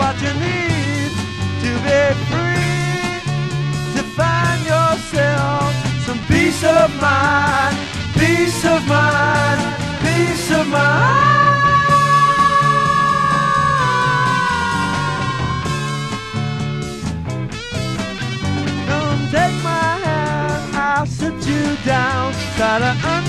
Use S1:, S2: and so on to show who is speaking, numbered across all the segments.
S1: what you need to be free. To find yourself some peace of mind, peace of mind, peace of mind. Come take my hand, I'll sit you down.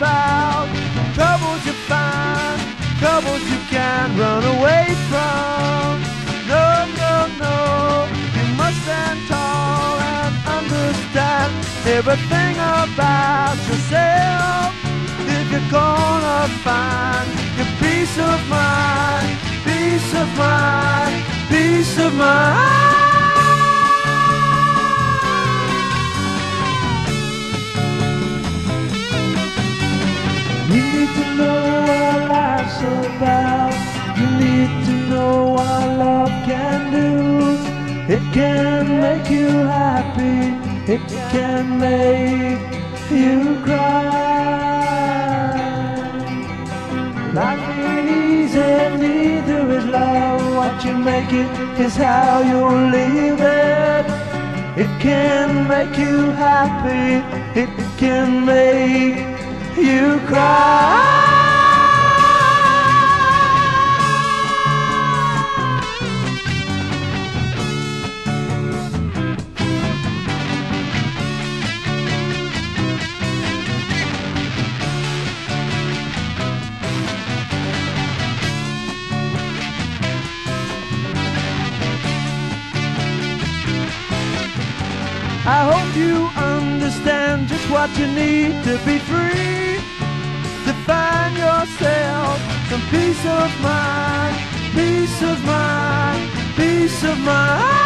S1: About. Troubles you find, troubles you can't run away from. No, no, no, you must stand tall and understand everything about yourself. If you're gonna find your peace of mind, peace of mind, peace of mind. You need to know what life's about. You need to know what love can do. It can make you happy. It can make you cry. Life ain't easy, neither is love. What you make it is how you live it. It can make you happy. It can make you cry. I hope you understand just what you need to be free. Some peace of mind, peace of mind, peace of mind.